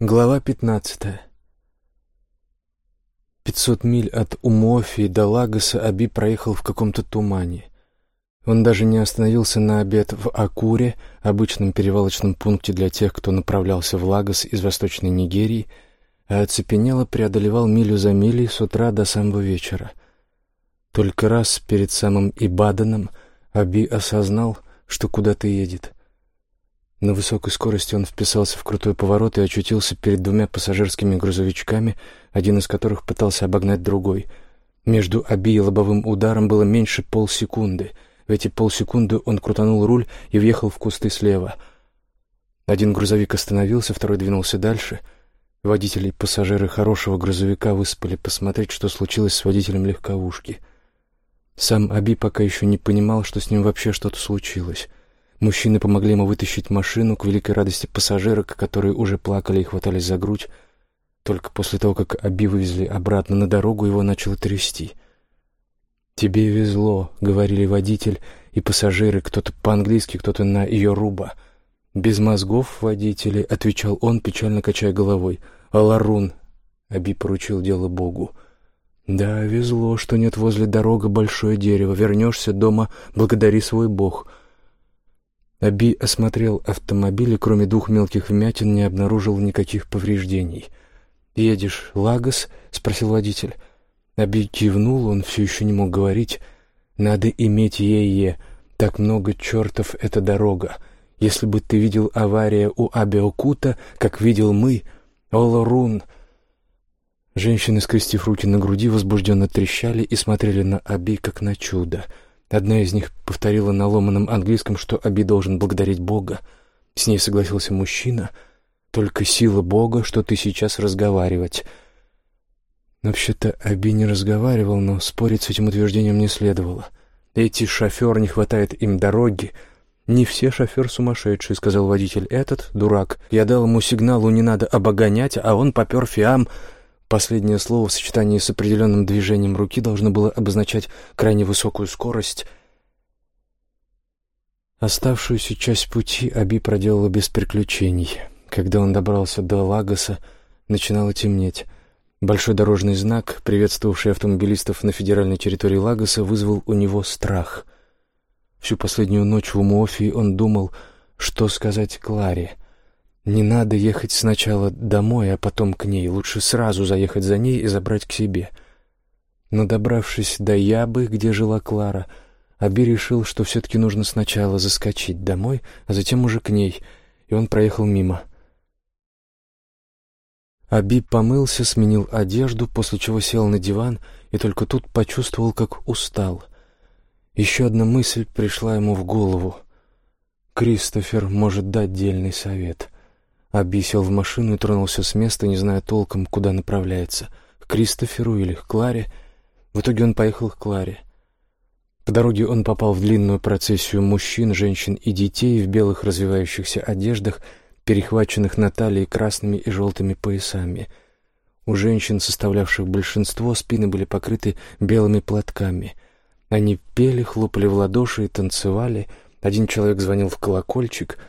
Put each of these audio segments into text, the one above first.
Глава пятнадцатая. Пятьсот миль от Умофи до Лагоса Аби проехал в каком-то тумане. Он даже не остановился на обед в Акуре, обычном перевалочном пункте для тех, кто направлялся в Лагос из Восточной Нигерии, а оцепенело преодолевал милю за милей с утра до самого вечера. Только раз перед самым Ибаданом Аби осознал, что куда-то едет — на высокой скорости он вписался в крутой поворот и очутился перед двумя пассажирскими грузовичками, один из которых пытался обогнать другой. Между Аби и лобовым ударом было меньше полсекунды. В эти полсекунды он крутанул руль и въехал в кусты слева. Один грузовик остановился, второй двинулся дальше. Водители и пассажиры хорошего грузовика выспали посмотреть, что случилось с водителем легковушки. Сам Аби пока еще не понимал, что с ним вообще что-то случилось. Мужчины помогли ему вытащить машину к великой радости пассажирок, которые уже плакали и хватались за грудь. Только после того, как Аби вывезли обратно на дорогу, его начало трясти. «Тебе везло», — говорили водитель и пассажиры, кто-то по-английски, кто-то на ее руба. «Без мозгов, водители», — отвечал он, печально качая головой. «Аларун», — Аби поручил дело Богу. «Да, везло, что нет возле дорога большое дерево. Вернешься дома, благодари свой Бог». Аби осмотрел автомобиль и кроме двух мелких вмятин не обнаружил никаких повреждений. «Едешь, Лагос?» — спросил водитель. Аби кивнул, он все еще не мог говорить. «Надо иметь е-е. Так много чертов эта дорога. Если бы ты видел авария у Абиокута, как видел мы, Олорун...» Женщины, скрестив руки на груди, возбужденно трещали и смотрели на Аби, как на чудо — Одна из них повторила на ломаном английском, что Аби должен благодарить Бога. С ней согласился мужчина. «Только сила Бога, что ты сейчас разговаривать». Вообще-то Аби не разговаривал, но спорить с этим утверждением не следовало. «Эти шофер, не хватает им дороги». «Не все шофер сумасшедший», — сказал водитель. «Этот дурак. Я дал ему сигналу, не надо обогонять, а он попер фиам». Последнее слово в сочетании с определенным движением руки должно было обозначать крайне высокую скорость. Оставшуюся часть пути Аби проделала без приключений. Когда он добрался до Лагоса, начинало темнеть. Большой дорожный знак, приветствовавший автомобилистов на федеральной территории Лагоса, вызвал у него страх. Всю последнюю ночь в Умуофии он думал, что сказать Кларе — не надо ехать сначала домой, а потом к ней. Лучше сразу заехать за ней и забрать к себе. Но добравшись до Ябы, где жила Клара, Аби решил, что все-таки нужно сначала заскочить домой, а затем уже к ней, и он проехал мимо. Аби помылся, сменил одежду, после чего сел на диван и только тут почувствовал, как устал. Еще одна мысль пришла ему в голову. Кристофер может дать дельный совет — Аби в машину и тронулся с места, не зная толком, куда направляется. К Кристоферу или к Кларе. В итоге он поехал к Кларе. По дороге он попал в длинную процессию мужчин, женщин и детей в белых развивающихся одеждах, перехваченных на талии красными и желтыми поясами. У женщин, составлявших большинство, спины были покрыты белыми платками. Они пели, хлопали в ладоши и танцевали. Один человек звонил в колокольчик —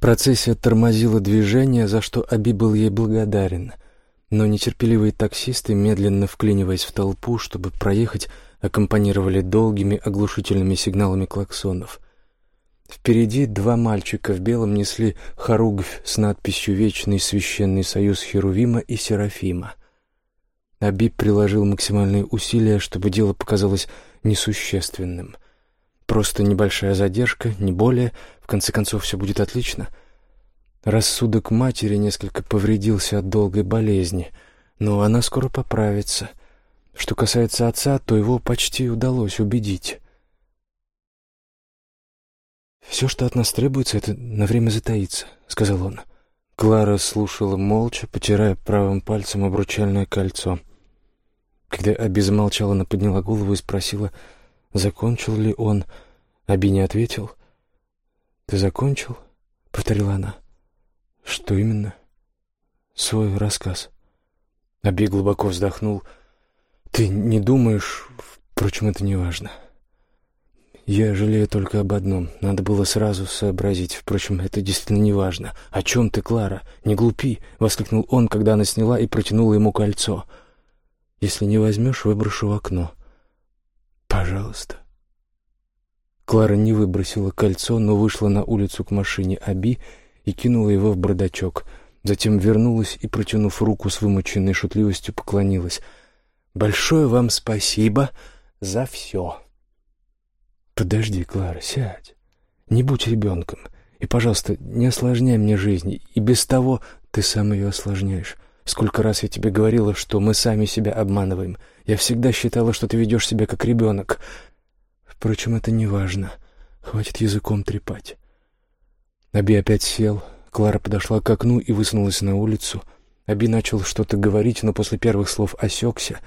Процессия тормозила движение, за что Аби был ей благодарен. Но нетерпеливые таксисты, медленно вклиниваясь в толпу, чтобы проехать, аккомпанировали долгими оглушительными сигналами клаксонов. Впереди два мальчика в белом несли хоругвь с надписью «Вечный священный союз Херувима и Серафима». Абиб приложил максимальные усилия, чтобы дело показалось несущественным — Просто небольшая задержка, не более. В конце концов, все будет отлично. Рассудок матери несколько повредился от долгой болезни, но она скоро поправится. Что касается отца, то его почти удалось убедить. «Все, что от нас требуется, это на время затаиться», — сказал он. Клара слушала молча, потирая правым пальцем обручальное кольцо. Когда Аби замолчала, она подняла голову и спросила — Закончил ли он? Аби не ответил. «Ты закончил?» — повторила она. «Что именно?» «Свой рассказ». Аби глубоко вздохнул. «Ты не думаешь... Впрочем, это не важно. Я жалею только об одном. Надо было сразу сообразить. Впрочем, это действительно не важно. «О чем ты, Клара? Не глупи!» — воскликнул он, когда она сняла и протянула ему кольцо. «Если не возьмешь, выброшу в окно». «Пожалуйста». Клара не выбросила кольцо, но вышла на улицу к машине Аби и кинула его в бардачок. Затем вернулась и, протянув руку с вымученной шутливостью, поклонилась. «Большое вам спасибо за все». «Подожди, Клара, сядь. Не будь ребенком. И, пожалуйста, не осложняй мне жизнь. И без того ты сам ее осложняешь. Сколько раз я тебе говорила, что мы сами себя обманываем. Я всегда считала, что ты ведешь себя как ребенок. Впрочем, это не важно. Хватит языком трепать». Аби опять сел. Клара подошла к окну и высунулась на улицу. Аби начал что-то говорить, но после первых слов осекся.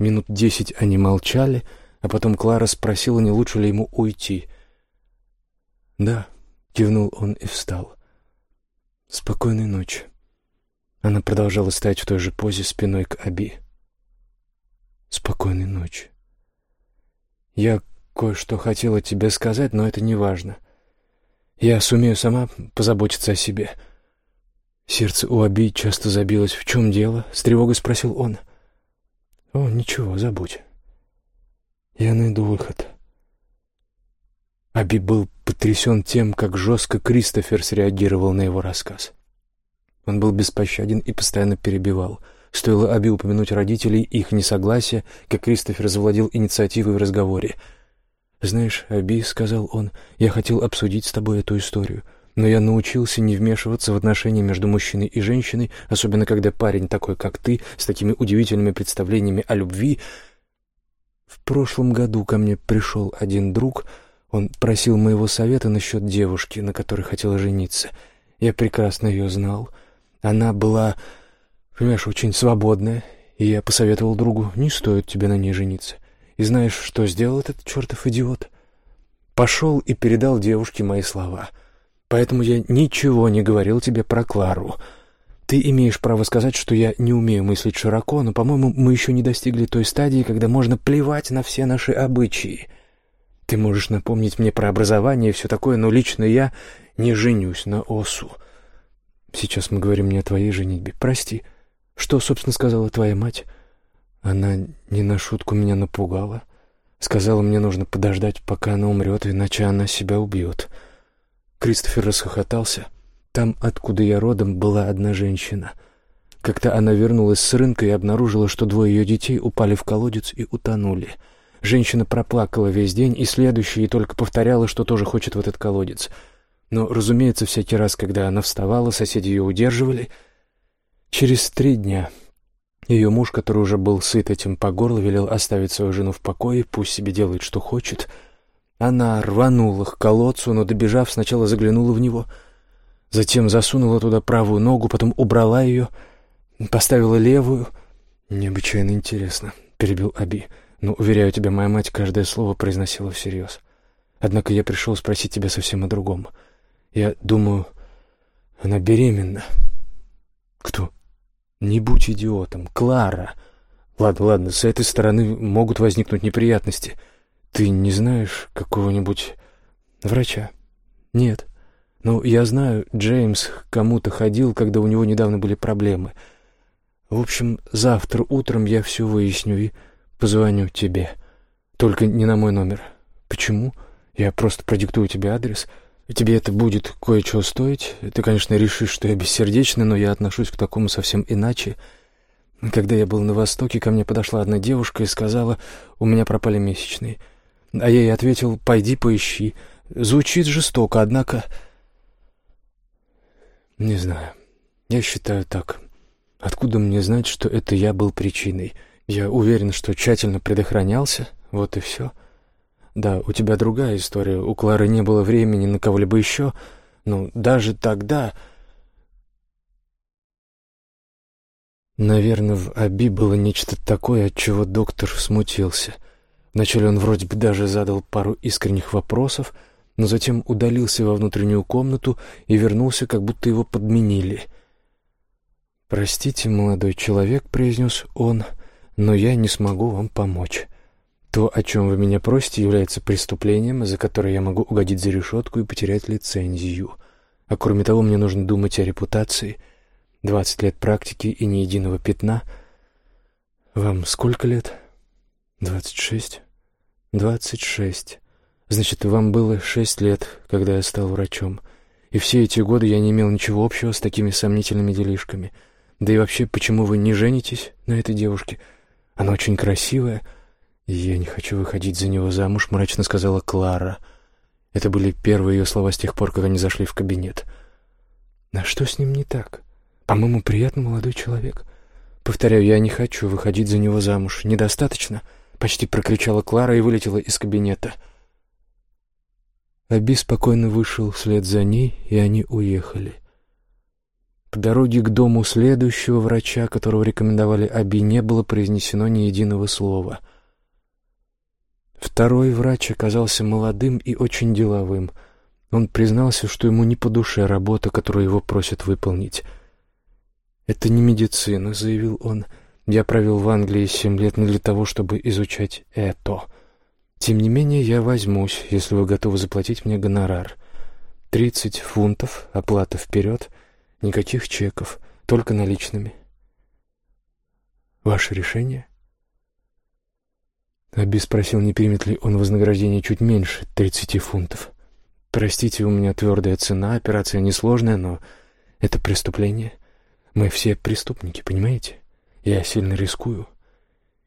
Минут десять они молчали — а потом Клара спросила, не лучше ли ему уйти. «Да», — кивнул он и встал. «Спокойной ночи». Она продолжала стоять в той же позе спиной к Аби. «Спокойной ночи». «Я кое-что хотела тебе сказать, но это не важно. Я сумею сама позаботиться о себе». Сердце у Аби часто забилось. «В чем дело?» — с тревогой спросил он. «О, ничего, забудь. Я найду выход. Аби был потрясен тем, как жестко Кристофер среагировал на его рассказ. Он был беспощаден и постоянно перебивал. Стоило Аби упомянуть родителей их несогласие, как Кристофер завладел инициативой в разговоре. «Знаешь, Аби, — сказал он, — я хотел обсудить с тобой эту историю, но я научился не вмешиваться в отношения между мужчиной и женщиной, особенно когда парень такой, как ты, с такими удивительными представлениями о любви, — в прошлом году ко мне пришел один друг. Он просил моего совета насчет девушки, на которой хотел жениться. Я прекрасно ее знал. Она была, понимаешь, очень свободная, и я посоветовал другу, не стоит тебе на ней жениться. И знаешь, что сделал этот чертов идиот? Пошел и передал девушке мои слова. Поэтому я ничего не говорил тебе про Клару. Ты имеешь право сказать, что я не умею мыслить широко, но, по-моему, мы еще не достигли той стадии, когда можно плевать на все наши обычаи. Ты можешь напомнить мне про образование и все такое, но лично я не женюсь на Осу. Сейчас мы говорим не о твоей женитьбе. Прости. Что, собственно, сказала твоя мать? Она не на шутку меня напугала. Сказала, мне нужно подождать, пока она умрет, иначе она себя убьет. Кристофер расхохотался — там, откуда я родом, была одна женщина. Как-то она вернулась с рынка и обнаружила, что двое ее детей упали в колодец и утонули. Женщина проплакала весь день и следующий и только повторяла, что тоже хочет в этот колодец. Но, разумеется, всякий раз, когда она вставала, соседи ее удерживали. Через три дня ее муж, который уже был сыт этим по горло, велел оставить свою жену в покое, пусть себе делает, что хочет. Она рванула к колодцу, но, добежав, сначала заглянула в него — Затем засунула туда правую ногу, потом убрала ее, поставила левую. «Необычайно интересно», — перебил Аби. «Но, уверяю тебя, моя мать каждое слово произносила всерьез. Однако я пришел спросить тебя совсем о другом. Я думаю, она беременна». «Кто?» «Не будь идиотом. Клара». «Ладно, ладно, с этой стороны могут возникнуть неприятности. Ты не знаешь какого-нибудь врача?» «Нет». Ну, я знаю, Джеймс кому-то ходил, когда у него недавно были проблемы. В общем, завтра утром я все выясню и позвоню тебе. Только не на мой номер. Почему? Я просто продиктую тебе адрес. Тебе это будет кое-чего стоить. Ты, конечно, решишь, что я бессердечный, но я отношусь к такому совсем иначе. Когда я был на Востоке, ко мне подошла одна девушка и сказала, у меня пропали месячные. А я ей ответил, пойди поищи. Звучит жестоко, однако... Не знаю. Я считаю так. Откуда мне знать, что это я был причиной? Я уверен, что тщательно предохранялся. Вот и все. Да, у тебя другая история. У Клары не было времени на кого-либо еще. Но даже тогда... Наверное, в Аби было нечто такое, от чего доктор смутился. Вначале он вроде бы даже задал пару искренних вопросов — но затем удалился во внутреннюю комнату и вернулся, как будто его подменили. «Простите, молодой человек», — произнес он, — «но я не смогу вам помочь. То, о чем вы меня просите, является преступлением, за которое я могу угодить за решетку и потерять лицензию. А кроме того, мне нужно думать о репутации. Двадцать лет практики и ни единого пятна. Вам сколько лет? Двадцать шесть. Двадцать шесть. Значит, вам было шесть лет, когда я стал врачом. И все эти годы я не имел ничего общего с такими сомнительными делишками. Да и вообще, почему вы не женитесь на этой девушке? Она очень красивая. Я не хочу выходить за него замуж, мрачно сказала Клара. Это были первые ее слова с тех пор, как они зашли в кабинет. А что с ним не так? По-моему, приятный молодой человек. Повторяю, я не хочу выходить за него замуж. Недостаточно? Почти прокричала Клара и вылетела из кабинета. — Аби спокойно вышел вслед за ней, и они уехали. По дороге к дому следующего врача, которого рекомендовали Аби, не было произнесено ни единого слова. Второй врач оказался молодым и очень деловым. Он признался, что ему не по душе работа, которую его просят выполнить. «Это не медицина», — заявил он. «Я провел в Англии семь лет не для того, чтобы изучать это». Тем не менее, я возьмусь, если вы готовы заплатить мне гонорар. Тридцать фунтов, оплата вперед, никаких чеков, только наличными. Ваше решение? Аби спросил, не примет ли он вознаграждение чуть меньше тридцати фунтов. Простите, у меня твердая цена, операция несложная, но это преступление. Мы все преступники, понимаете? Я сильно рискую.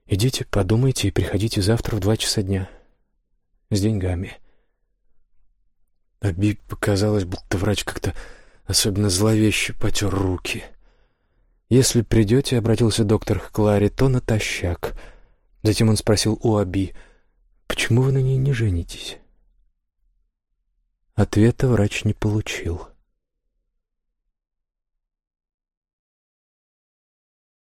Идите, подумайте и приходите завтра в два часа дня с деньгами. Аби показалось, будто врач как-то особенно зловеще потер руки. «Если придете», — обратился доктор к Кларе, — «то натощак». Затем он спросил у Аби, «Почему вы на ней не женитесь?» Ответа врач не получил.